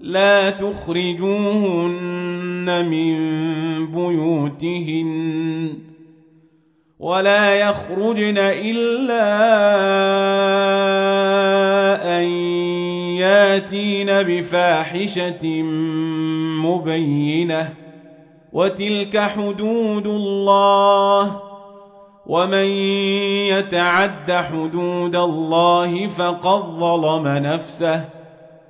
لا تخرجوهن من بيوتهن ولا يخرجن إلا أن ياتين بفاحشة مبينة وتلك حدود الله ومن يتعد حدود الله فقد ظلم نفسه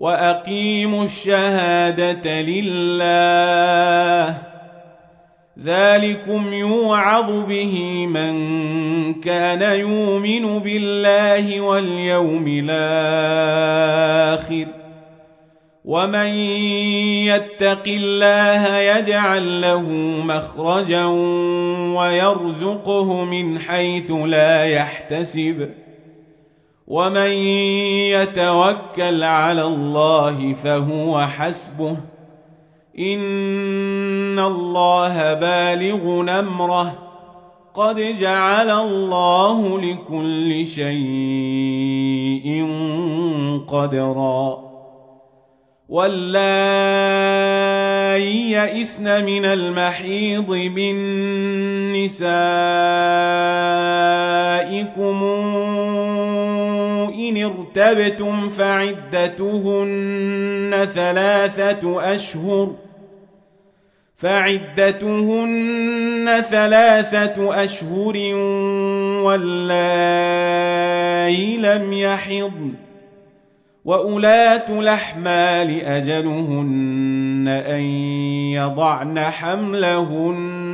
وأقيموا الشهادة لله. ذلكم يوعظ به من كان يؤمن بالله واليوم الآخر. ومن يتق الله يجعل له مخرجا ويرزقه من حيث لا يحتسب. ومن يتوكل على الله فهو حسبه. إن الله بالغ أمره. قد جعل الله لكل شيء قدرا. واللائي يئسن من المحيض من نسائكم إن ارتبتم فعدتهن ثلاثة أشهر فعدتهن ثلاثة أشهر واللائي لم يحضن وأولاة الأحمال أجلهن أن يضعن حملهن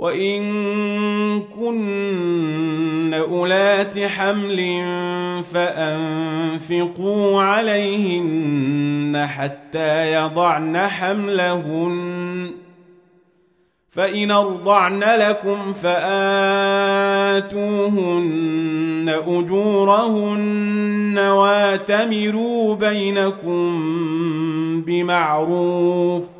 وإن كن أولات حمل فأنفقوا عليهن حتى يضعن حملهن فإن أرضعن لكم فآتوهن أجورهن واتمروا بينكم بمعروف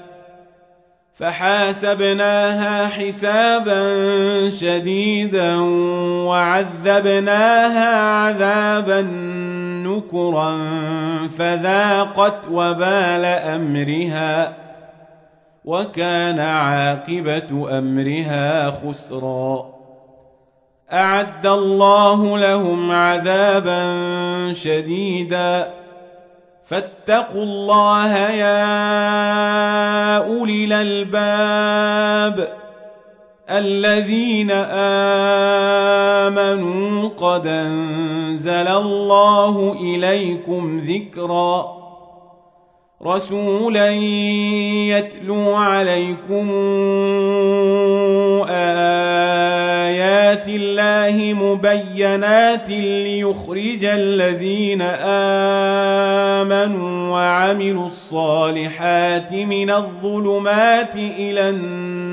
فحاسبناها حسابا شديدا وعذبناها عذابا نكرا فذاقت وبال أمرها وكان عاقبة أمرها خسرا. أعد الله لهم عذابا شديدا فاتقوا الله يا أولي الألباب الذين آمنوا قد أنزل الله إليكم ذكرًا رسولا يتلو عليكم آيات الله مبينات ليخرج الذين آمنوا وعملوا الصالحات من الظلمات إلى النور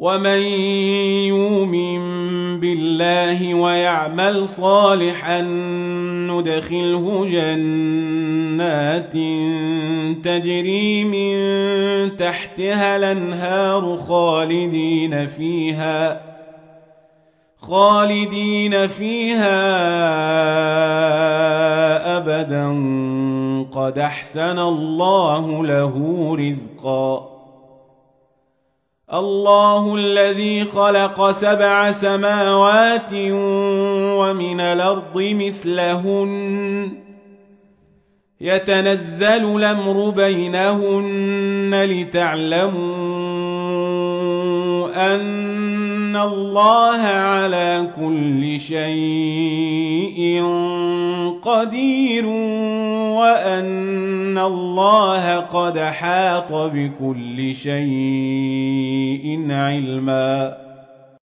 ومن يؤمن بالله ويعمل صالحا ندخله جنات تجري من تحتها الانهار خالدين فيها خالدين فيها ابدا قد احسن الله له رزقا الله الذي خلق سبع سماوات ومن الأرض مثلهن. يتنزل الأمر بينهن لتعلموا أن الله على كل شيء قدير وأن الله قد حاط بكل شيء علمًا